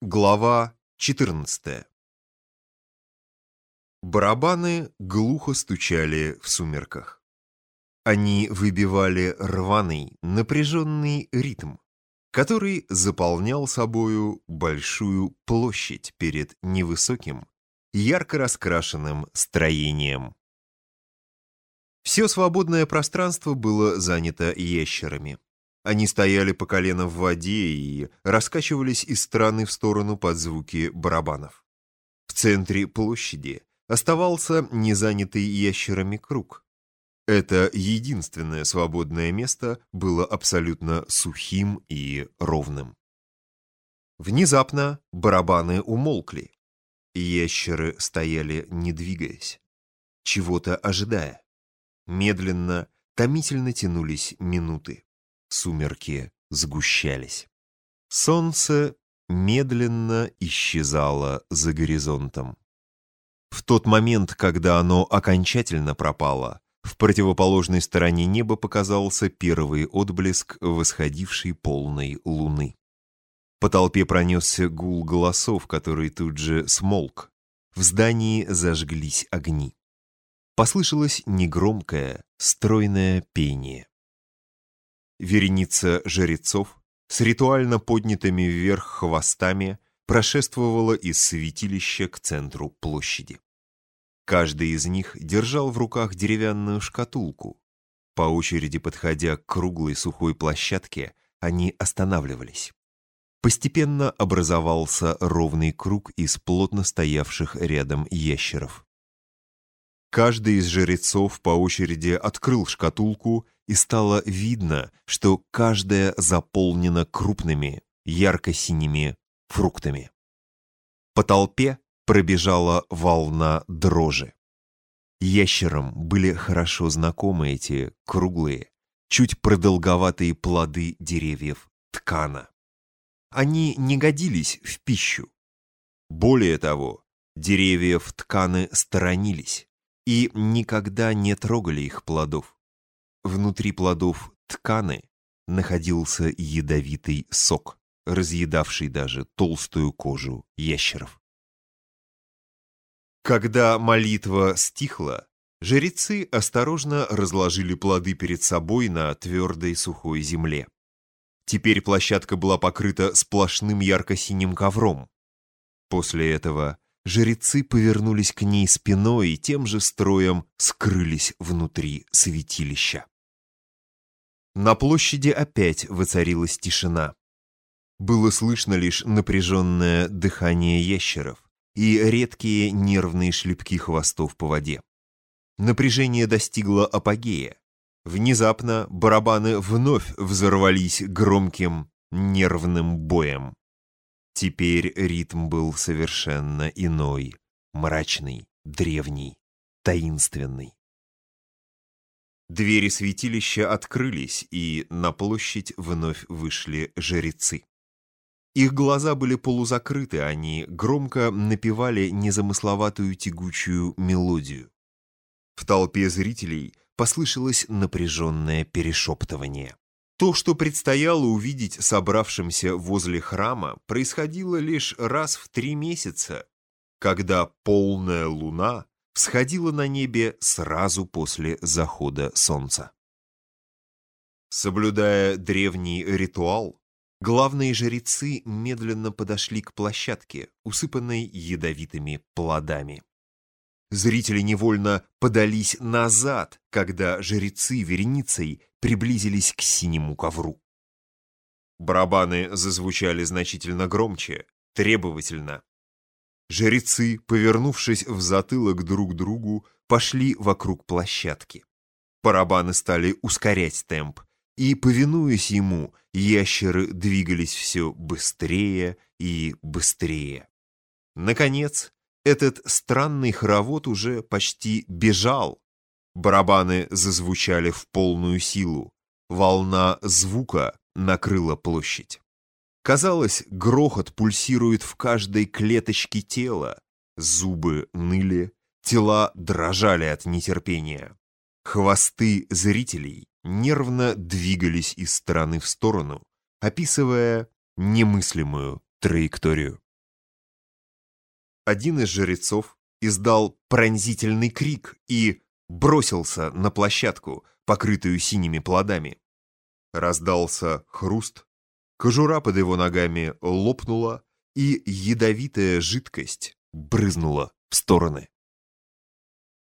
Глава 14 Барабаны глухо стучали в сумерках. Они выбивали рваный, напряженный ритм, который заполнял собою большую площадь перед невысоким, ярко раскрашенным строением. Все свободное пространство было занято ящерами. Они стояли по колено в воде и раскачивались из стороны в сторону под звуки барабанов. В центре площади оставался незанятый ящерами круг. Это единственное свободное место было абсолютно сухим и ровным. Внезапно барабаны умолкли. Ящеры стояли, не двигаясь, чего-то ожидая. Медленно, томительно тянулись минуты. Сумерки сгущались. Солнце медленно исчезало за горизонтом. В тот момент, когда оно окончательно пропало, в противоположной стороне неба показался первый отблеск восходившей полной луны. По толпе пронесся гул голосов, который тут же смолк. В здании зажглись огни. Послышалось негромкое, стройное пение. Вереница жрецов с ритуально поднятыми вверх хвостами прошествовала из святилища к центру площади. Каждый из них держал в руках деревянную шкатулку. По очереди подходя к круглой сухой площадке, они останавливались. Постепенно образовался ровный круг из плотно стоявших рядом ящеров. Каждый из жрецов по очереди открыл шкатулку и стало видно, что каждая заполнена крупными, ярко-синими фруктами. По толпе пробежала волна дрожи. Ящерам были хорошо знакомы эти круглые, чуть продолговатые плоды деревьев ткана. Они не годились в пищу. Более того, деревьев тканы сторонились и никогда не трогали их плодов. Внутри плодов тканы находился ядовитый сок, разъедавший даже толстую кожу ящеров. Когда молитва стихла, жрецы осторожно разложили плоды перед собой на твердой сухой земле. Теперь площадка была покрыта сплошным ярко-синим ковром. После этого жрецы повернулись к ней спиной и тем же строем скрылись внутри святилища. На площади опять воцарилась тишина. Было слышно лишь напряженное дыхание ящеров и редкие нервные шлепки хвостов по воде. Напряжение достигло апогея. Внезапно барабаны вновь взорвались громким нервным боем. Теперь ритм был совершенно иной, мрачный, древний, таинственный. Двери святилища открылись, и на площадь вновь вышли жрецы. Их глаза были полузакрыты, они громко напевали незамысловатую тягучую мелодию. В толпе зрителей послышалось напряженное перешептывание. То, что предстояло увидеть собравшимся возле храма, происходило лишь раз в три месяца, когда полная луна всходила на небе сразу после захода солнца. Соблюдая древний ритуал, главные жрецы медленно подошли к площадке, усыпанной ядовитыми плодами. Зрители невольно подались назад, когда жрецы вереницей приблизились к синему ковру. Барабаны зазвучали значительно громче, требовательно. Жрецы, повернувшись в затылок друг другу, пошли вокруг площадки. Барабаны стали ускорять темп, и, повинуясь ему, ящеры двигались все быстрее и быстрее. Наконец, этот странный хоровод уже почти бежал. Барабаны зазвучали в полную силу. Волна звука накрыла площадь. Казалось, грохот пульсирует в каждой клеточке тела. Зубы ныли, тела дрожали от нетерпения. Хвосты зрителей нервно двигались из стороны в сторону, описывая немыслимую траекторию. Один из жрецов издал пронзительный крик и бросился на площадку, покрытую синими плодами. Раздался хруст, кожура под его ногами лопнула, и ядовитая жидкость брызнула в стороны.